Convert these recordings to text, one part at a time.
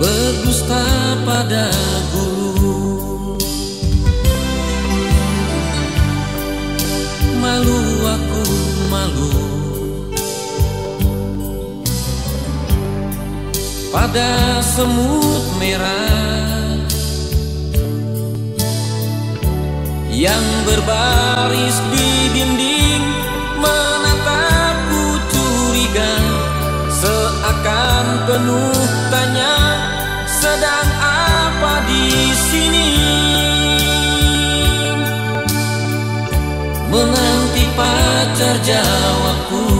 berdusta pada malu aku malu. Pada semut merah yang berbaris di dinding menatapku curiga seakan penuh tanya sedang apa di sini? Menanti pacar jawabku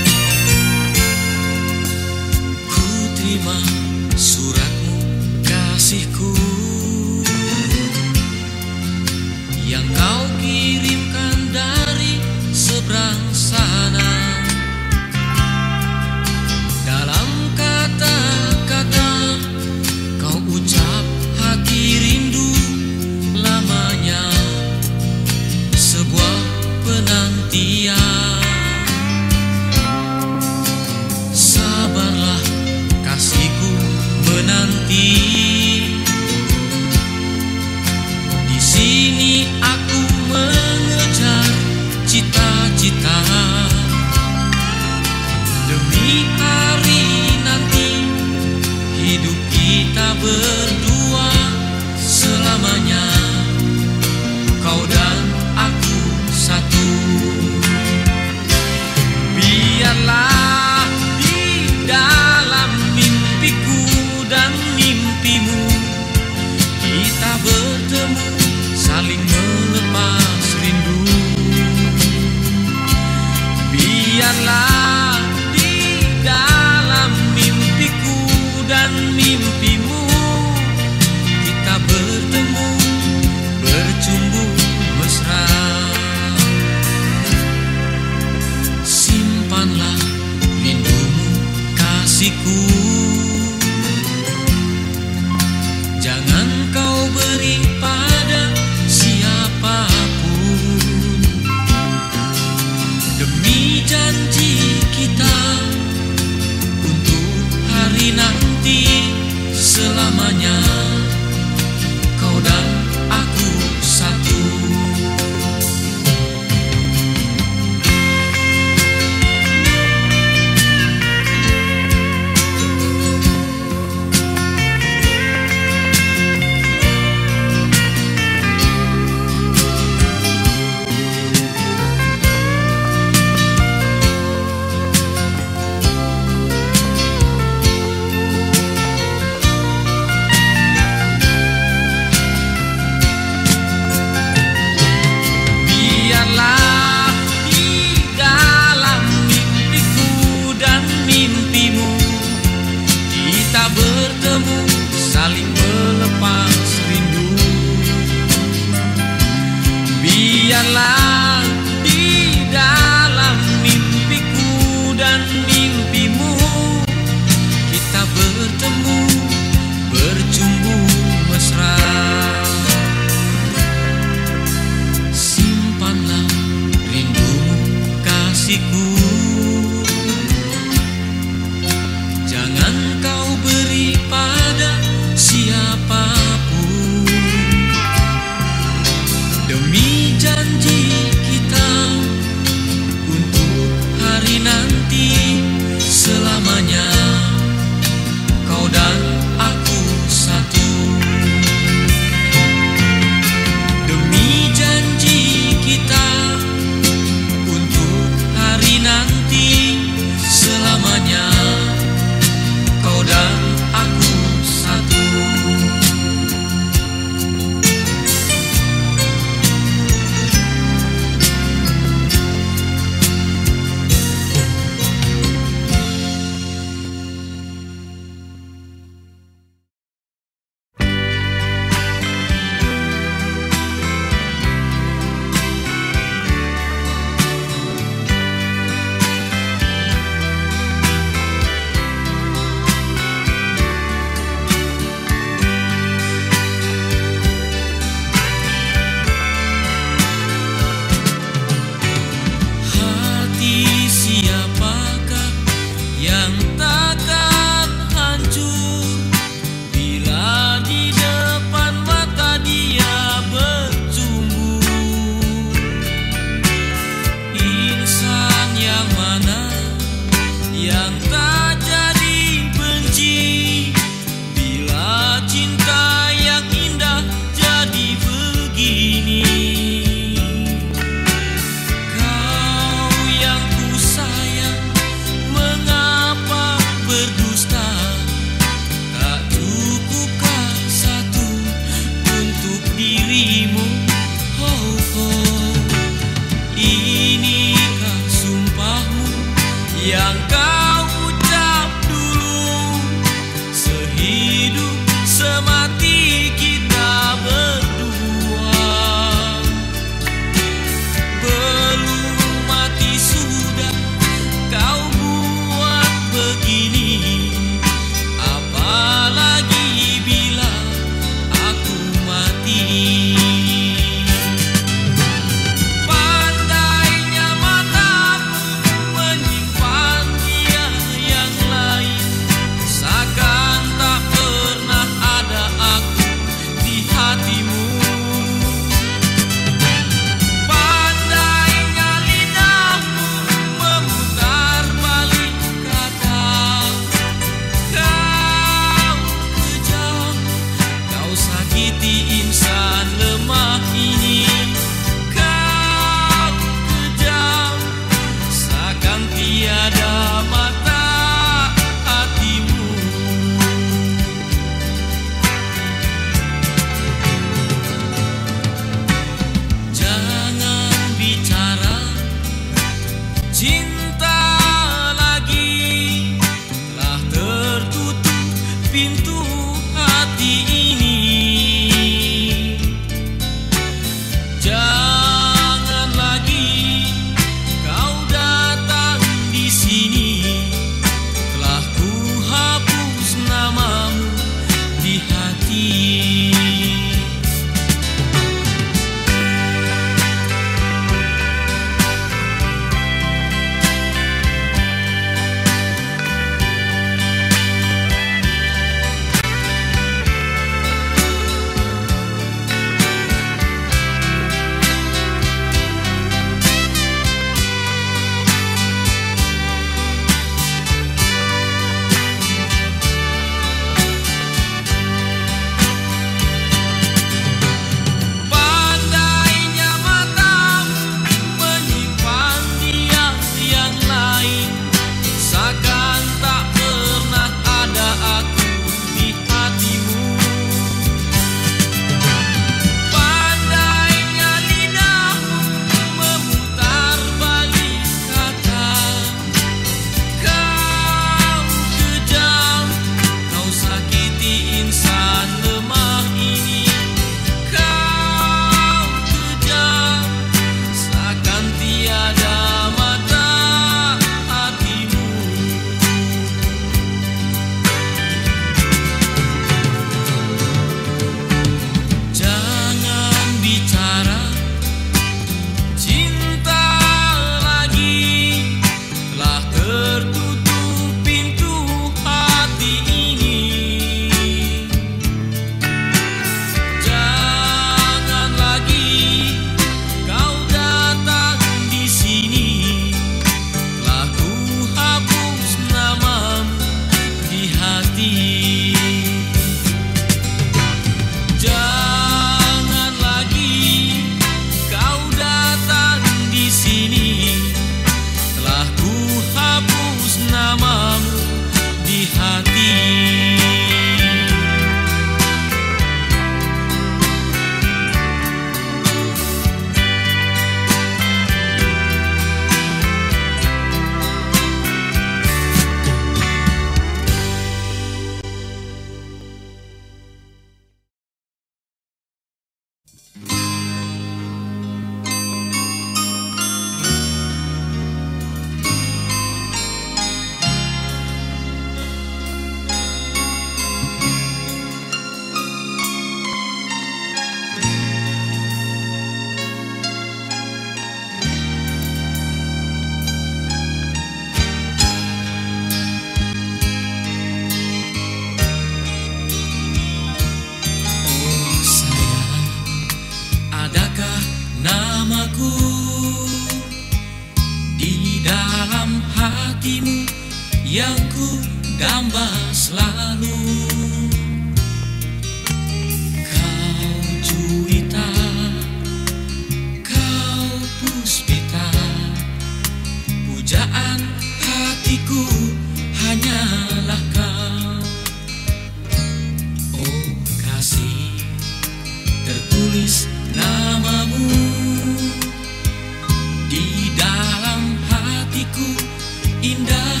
indah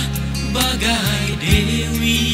bagai dewi.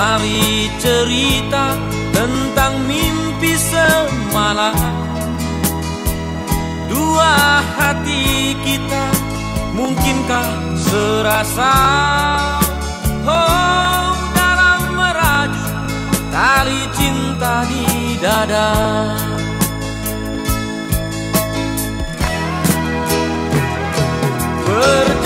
Mari cerita tentang mimpi semalam. Dua hati kita mungkinkah serasa? Oh dalam merajut tali cinta di dada. Ber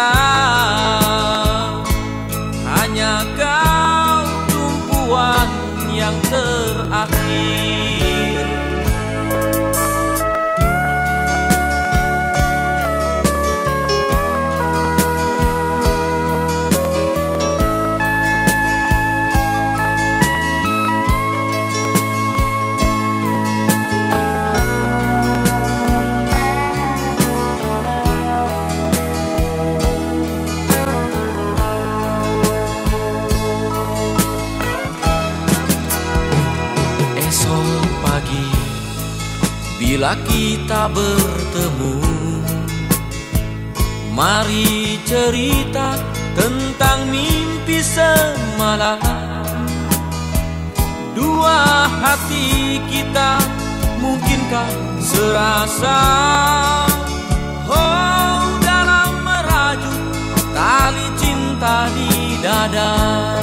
llegar. kita bertemu. Mari cerita tentang mimpi semalam. Dua hati kita mungkinkah serasa? Oh dalam merajut tali cinta di dada.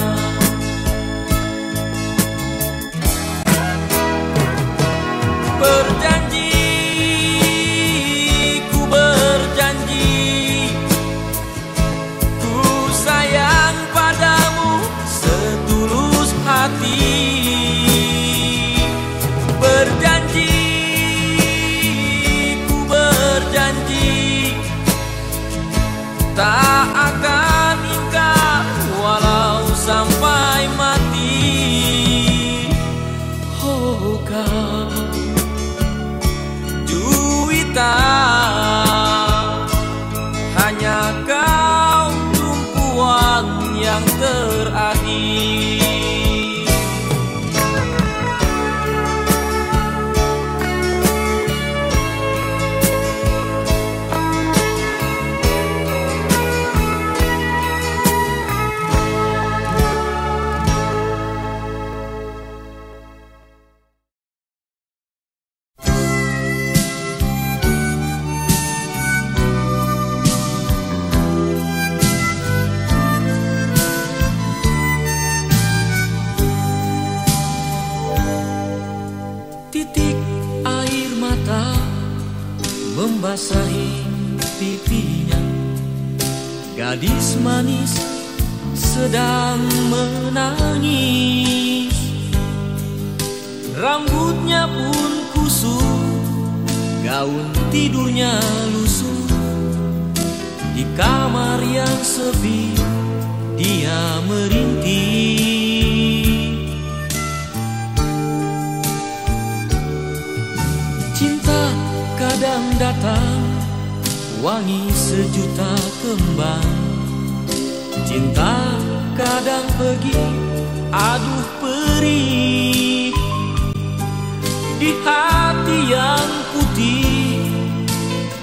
hati yang putih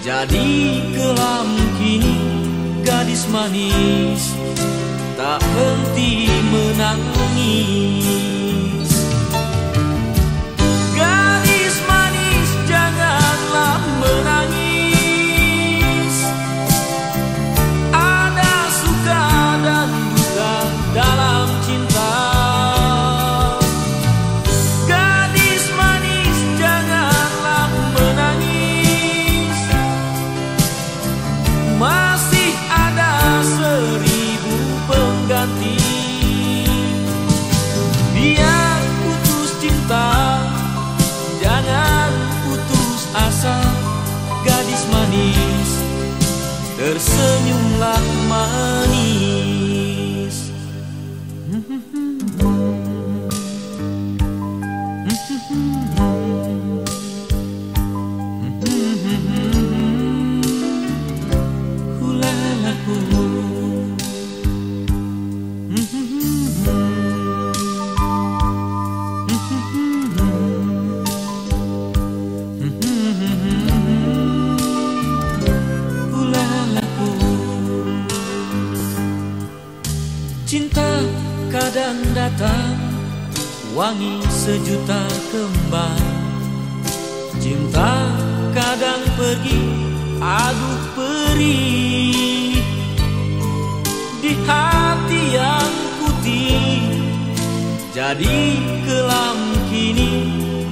Jadi kelam kini gadis manis Tak henti menangis. Gadis manis janganlah menangis. love. datang Wangi sejuta kembang Cinta kadang pergi Aduh perih. Di hati yang putih Jadi kelam kini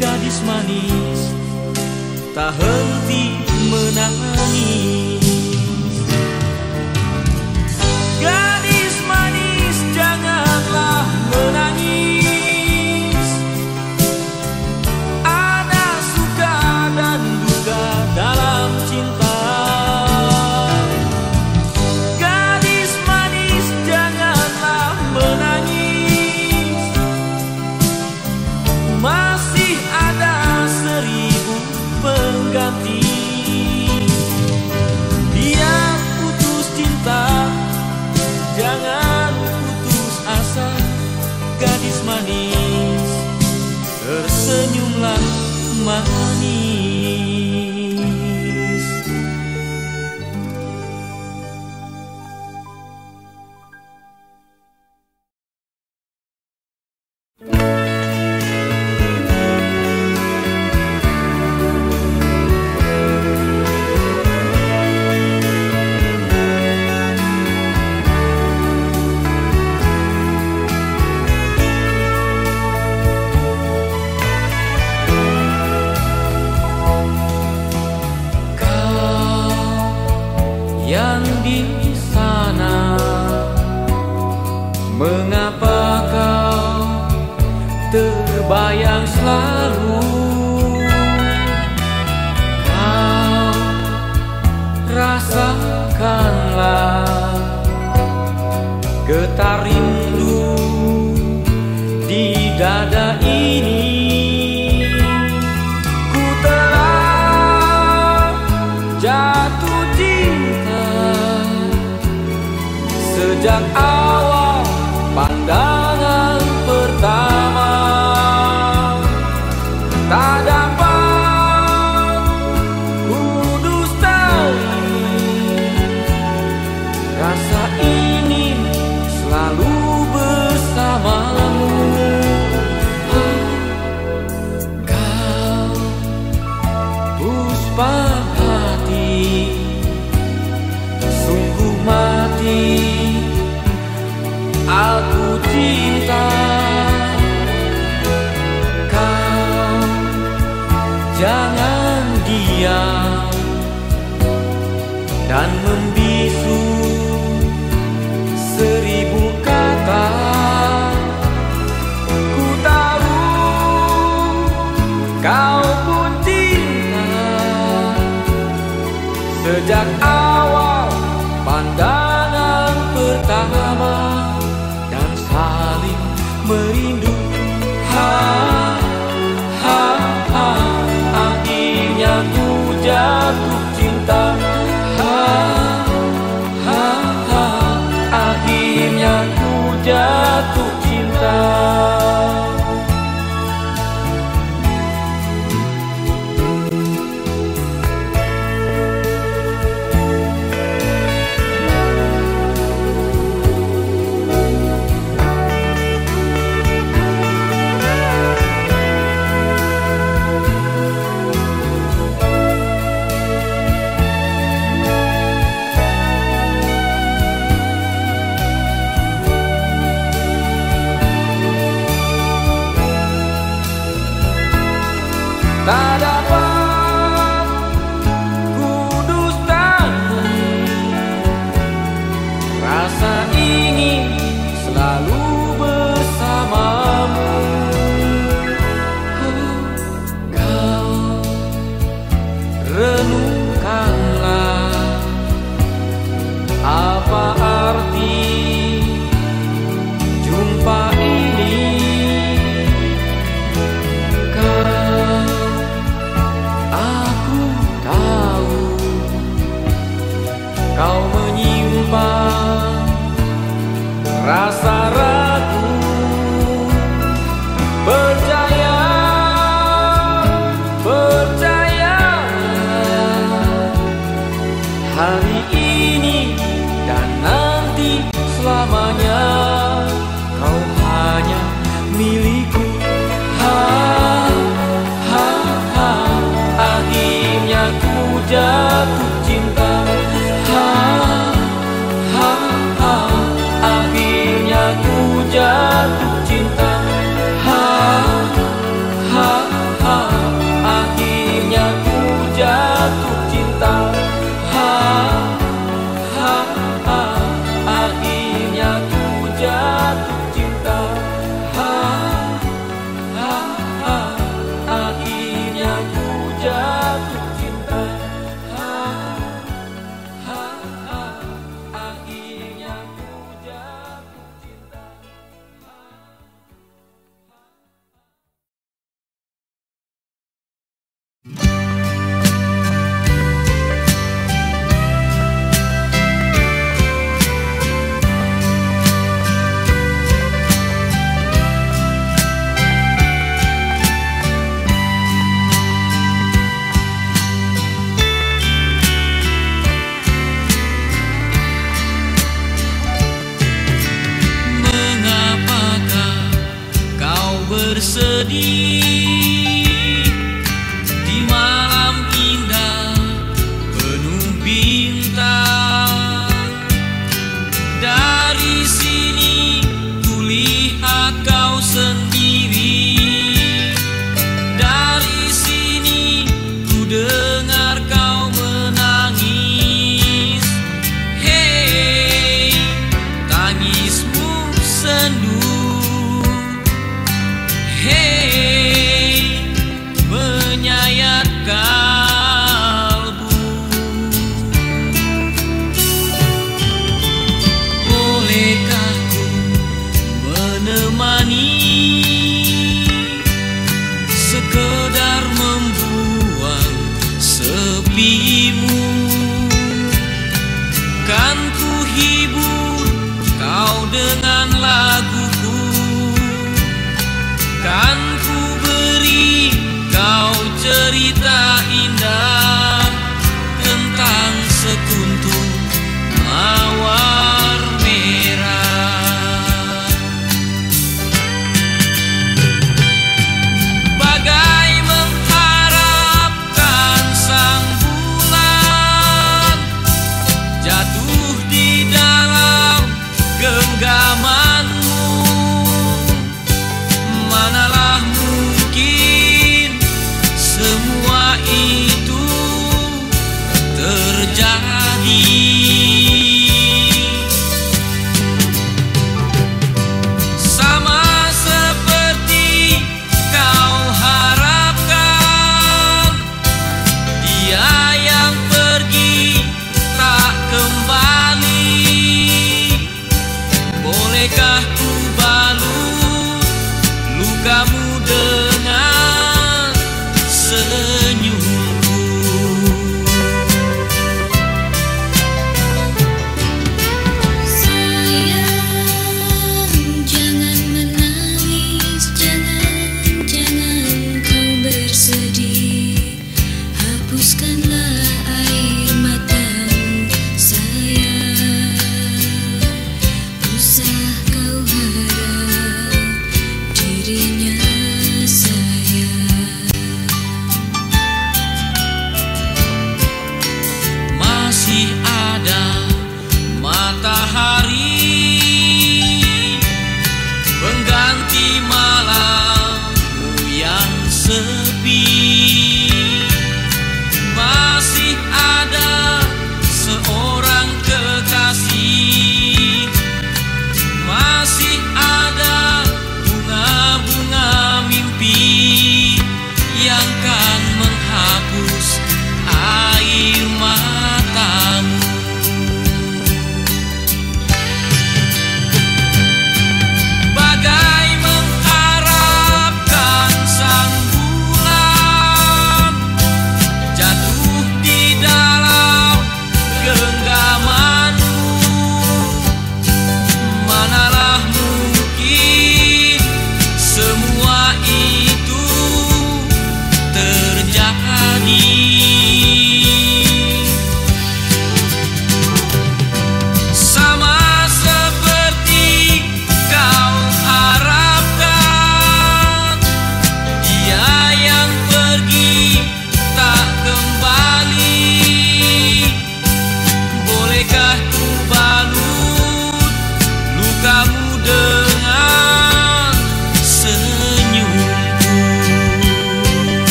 Gadis manis. Tak henti menangis. Dan membisu rasa-rasa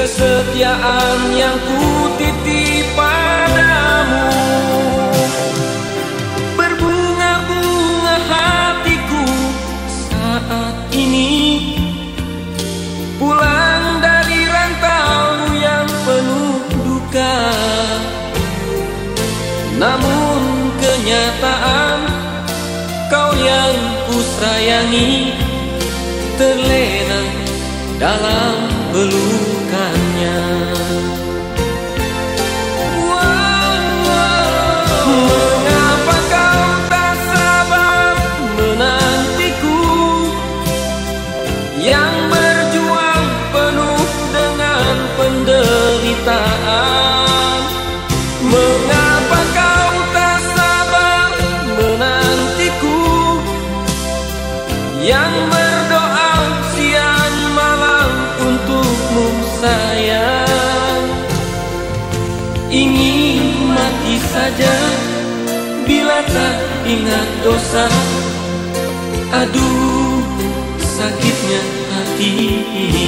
kesetiaan yang ku titip padamu. Berbunga-bunga hatiku saat ini. Pulang dari rantau yang penuh duka. Namun kenyataan kau yang ku sayangi Terlena dalam belum terasa Aduh sakitnya hati.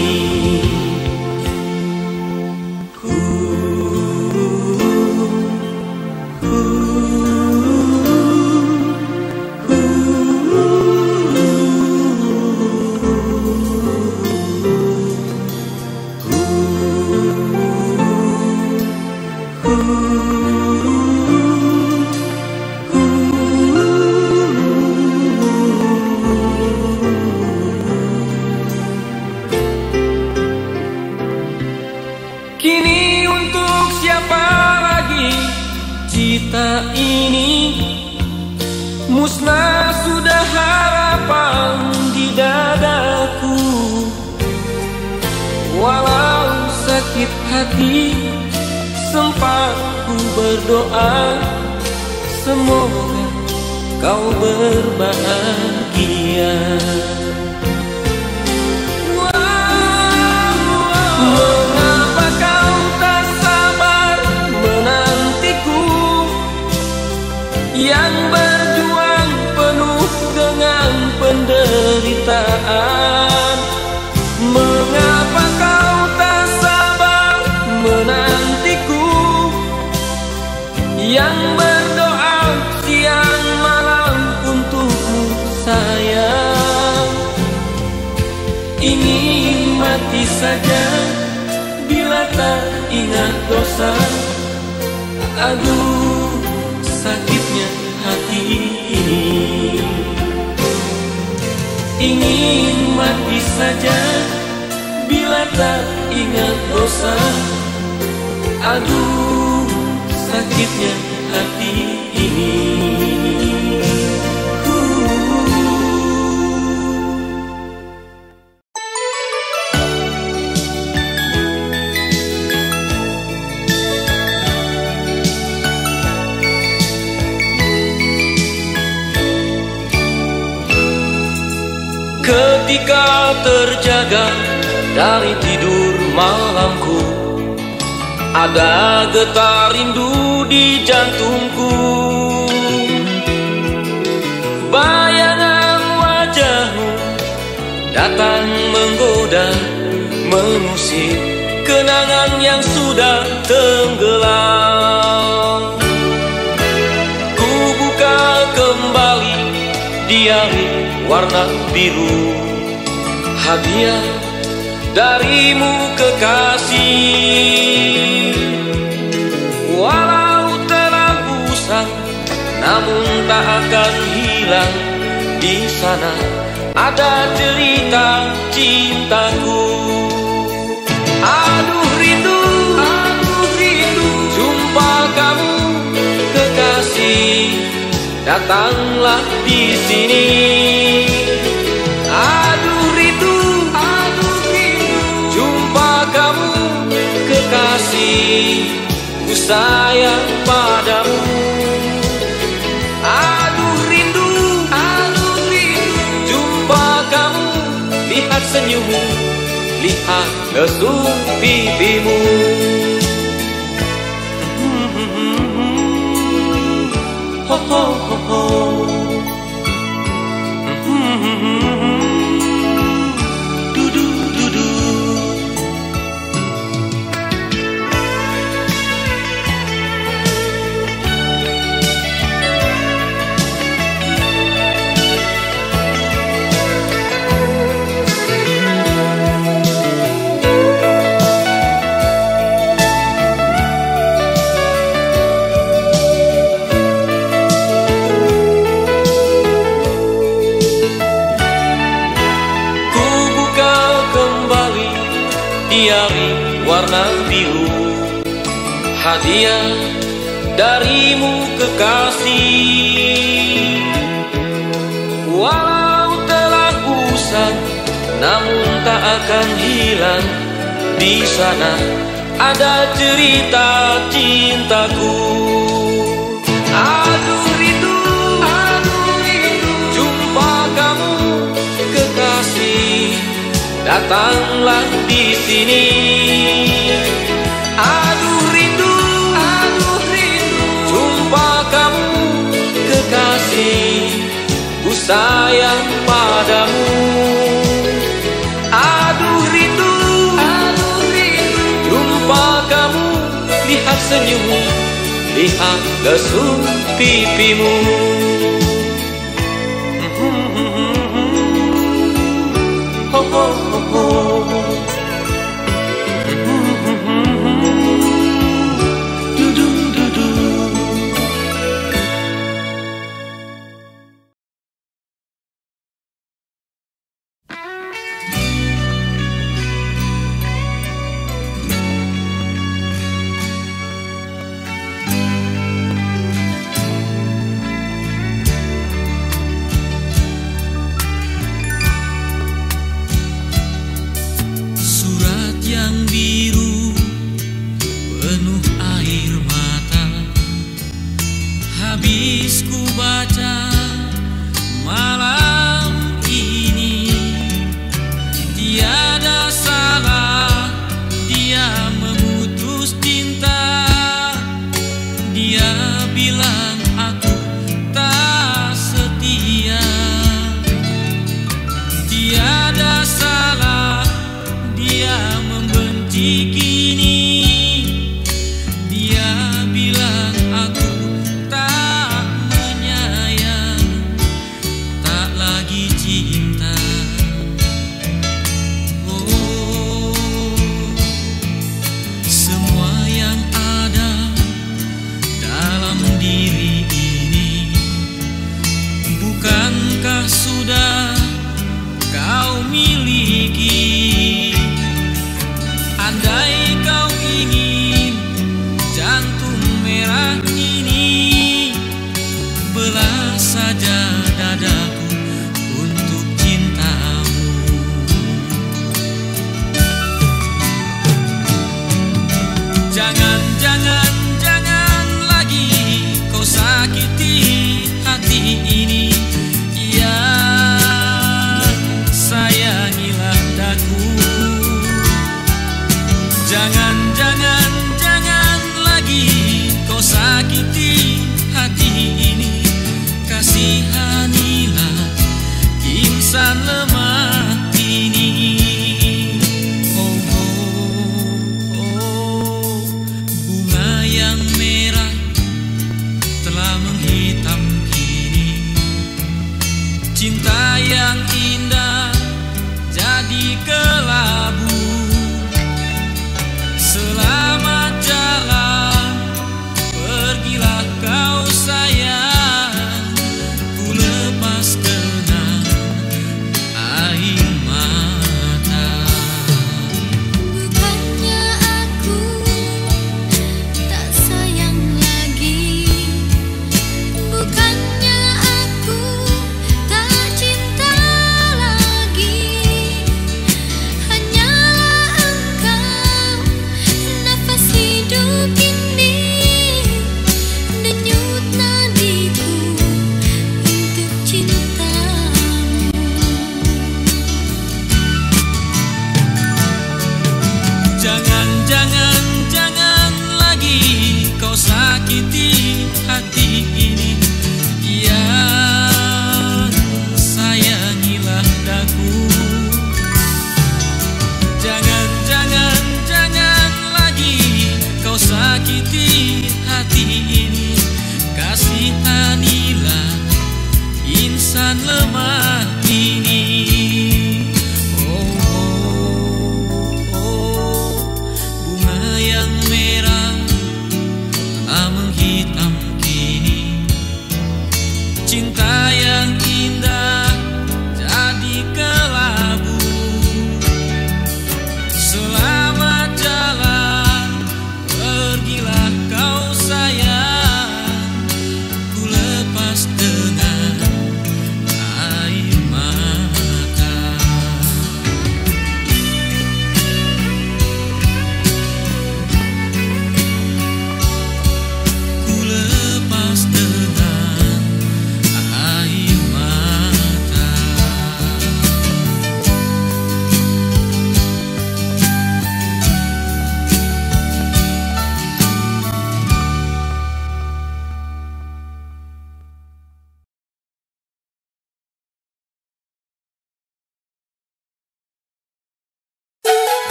Tidur malamku. Ada getar rindu di jantungku. Bayangan wajahmu datang menggoda Mengusik kenangan yang sudah tenggelam. Ku buka kembali diari warna biru. Hadiah darimu kekasih. Walau telah usang namun tak akan hilang Di sana. Ada cerita cintaku. Aduh rindu, aduh rindu Jumpa kamu kekasih. Datanglah di sini Ku sayang padamu. Aduh rindu, aduh rindu Jumpa kamu. Lihat senyummu Lihat lesung pipimu. Ho ho ho ho Hadiah darimu kekasih. Walau telah usang namun tak akan hilang. Di sana ada cerita cintaku. Aduh aduh Jumpa kamu kekasih. Datanglah di sini sayang padamu. Aduh rindu, aduh rindu Jumpa kamu. Lihat senyummu Lihat lesung pipimu. Ho ho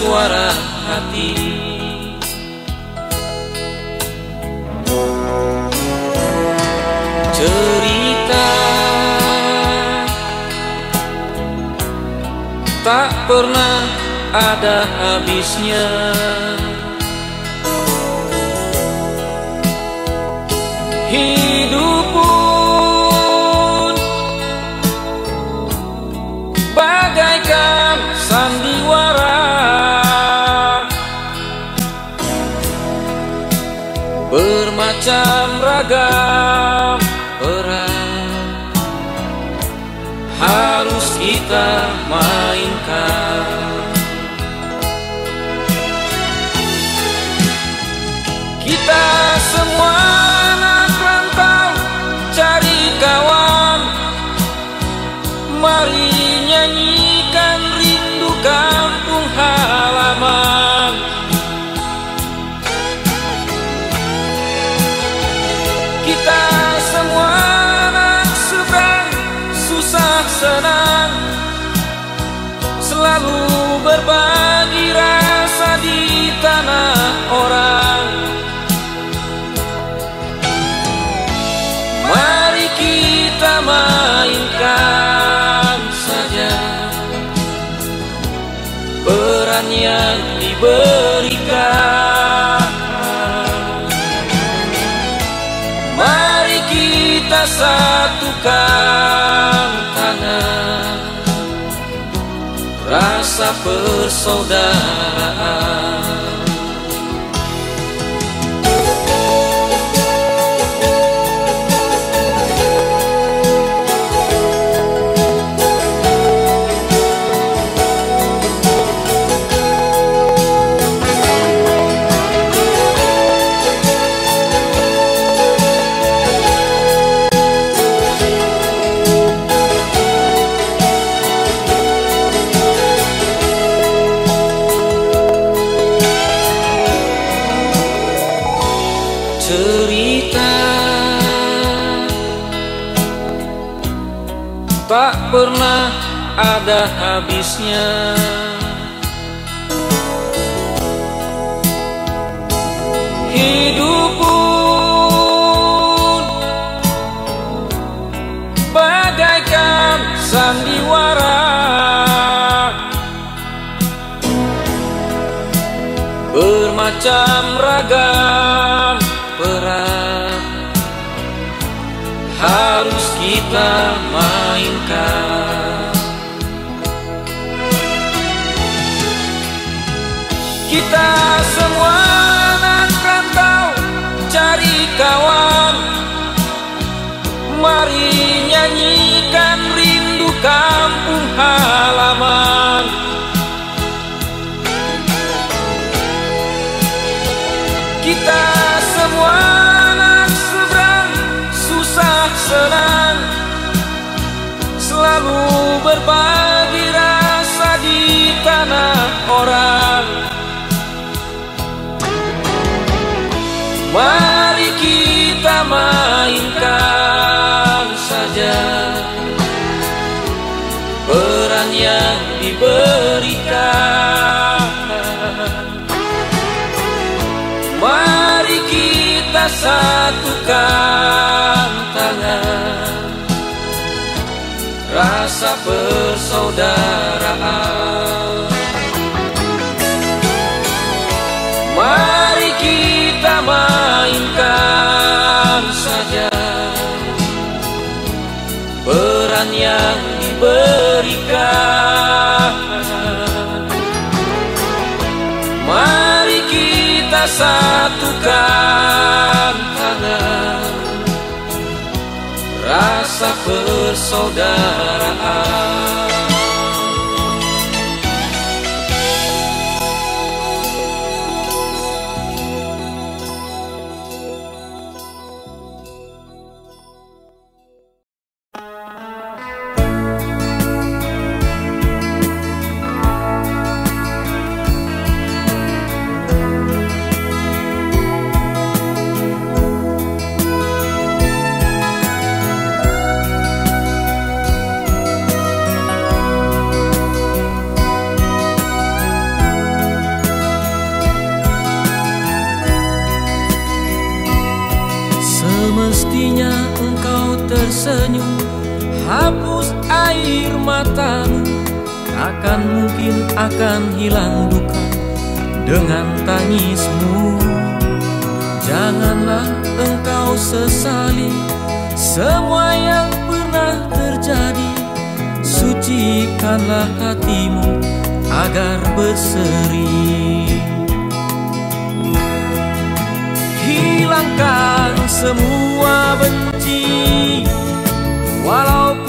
suara hati. Cerita Tak pernah ada habisnya. sabar saudara Yeah. rasa persaudaraan. persaudaraan akan hilang duka dengan tangismu. Janganlah engkau sesali semua yang pernah terjadi. Sucikanlah hatimu agar berseri. Hilangkan semua benci Walaupun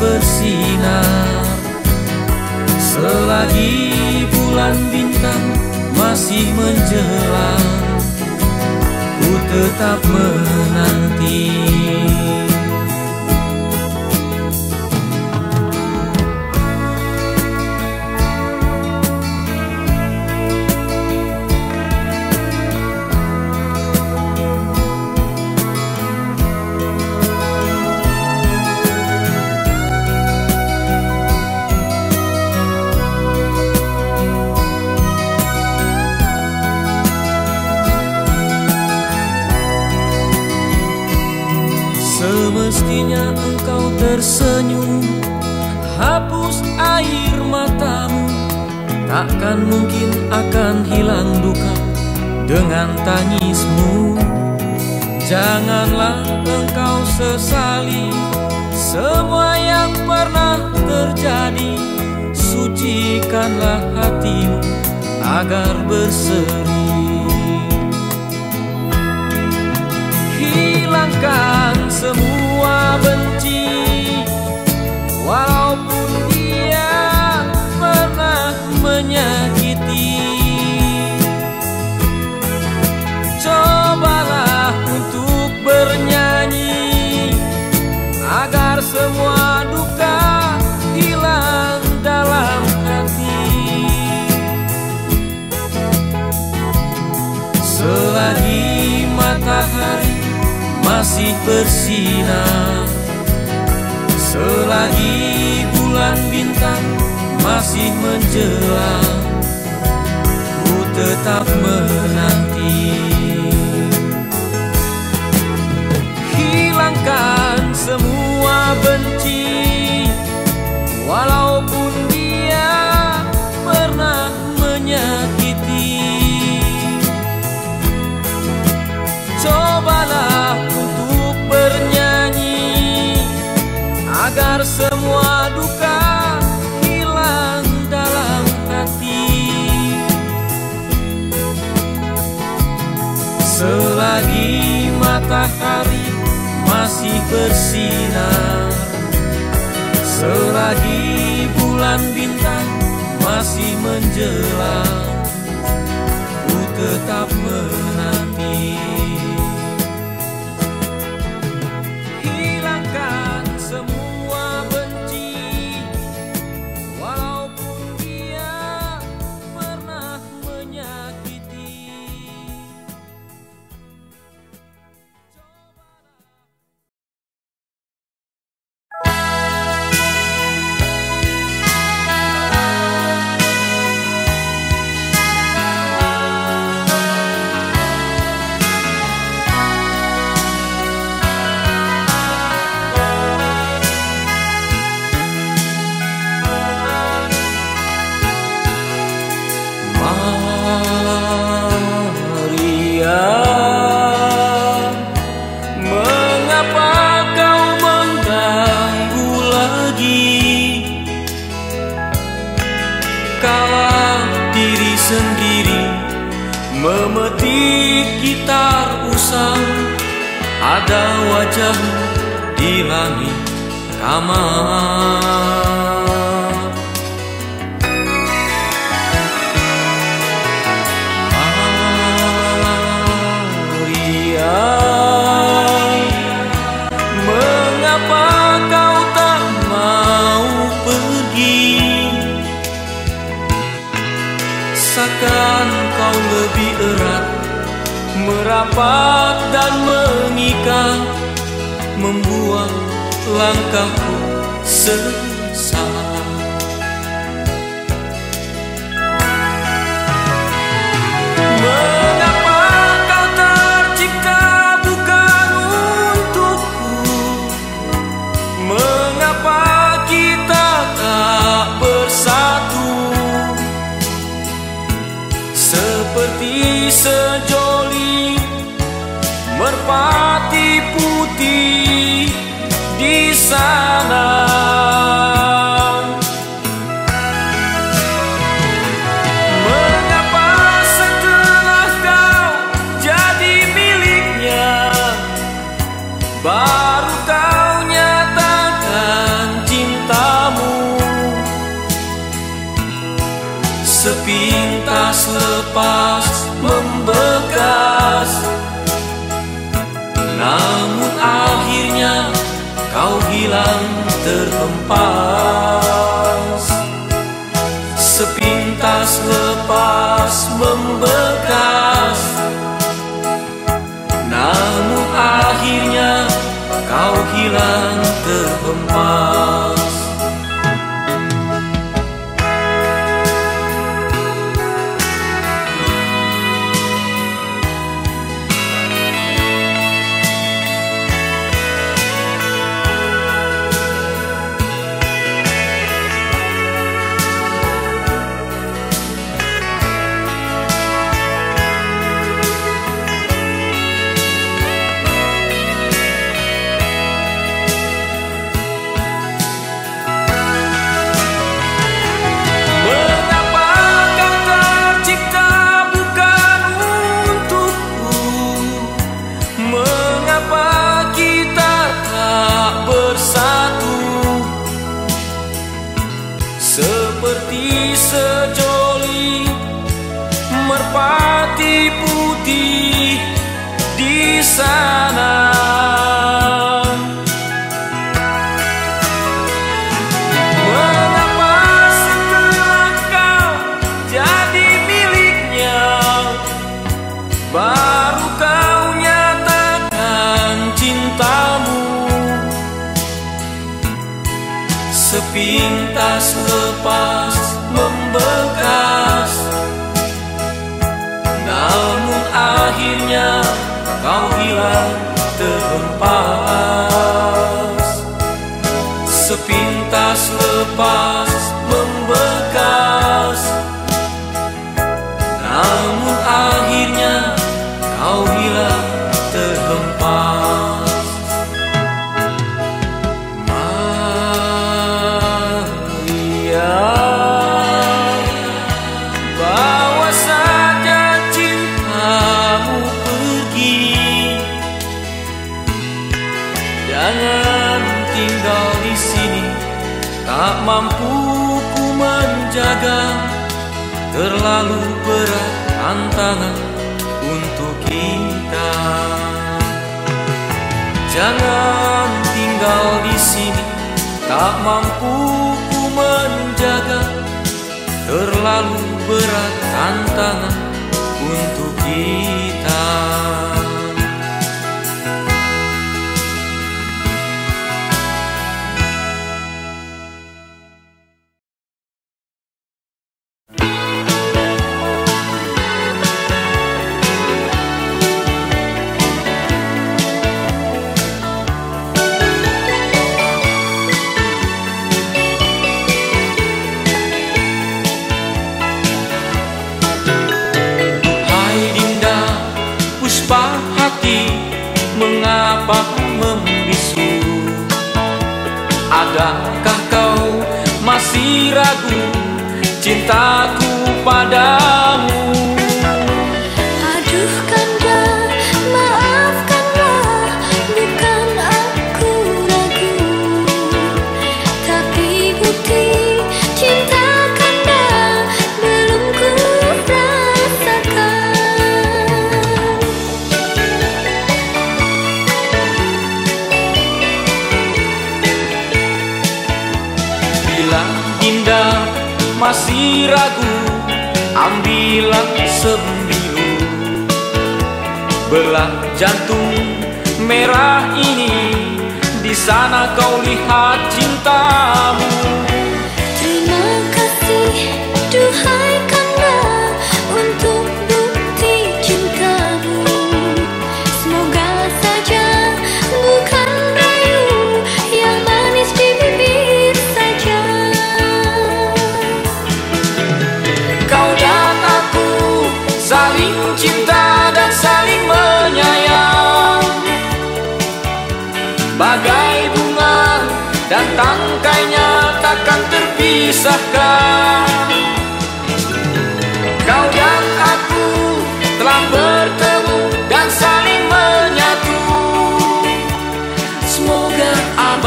bersinar. Selagi bulan bintang masih menjelang Ku tetap menanti tersenyum Hapus air matamu. Takkan mungkin akan hilang duka Dengan tangismu. Janganlah engkau sesali Semua yang pernah terjadi. Sucikanlah hatimu Agar berseri. Hilangkan semua benci Walaupun dia pernah menyakiti. Cobalah untuk bernyanyi Agar semua duka hilang dalam hati. Selagi matahari masih bersinar Selagi bulan bintang masih menjelang Ku tetap menanti matahari masih bersinar. Selagi bulan bintang masih menjelang Ku tetap menanti langkahku sendiri Bye. perjuangan untuk kita. Jangan tinggal di sini Tak mampu ku menjaga. Terlalu berat tantangan untuk kita.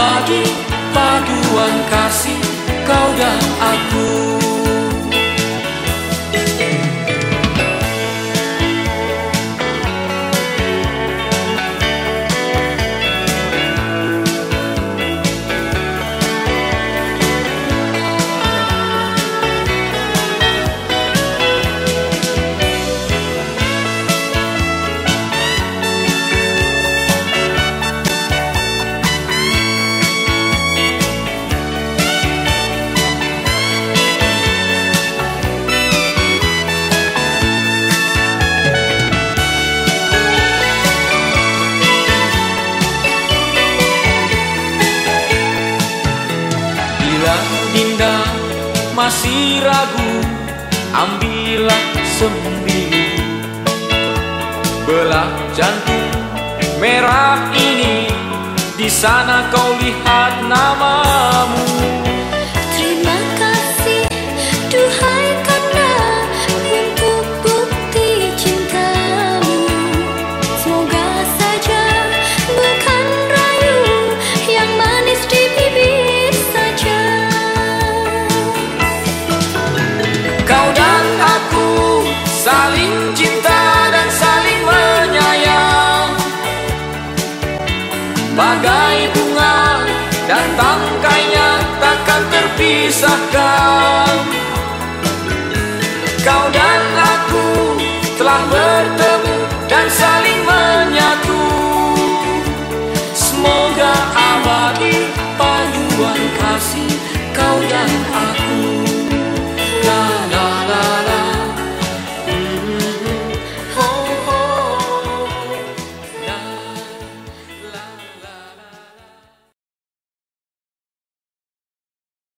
Bagi paduan kasih kau dan aku. jantung merah ini. Di sana kau lihat namamu. justiça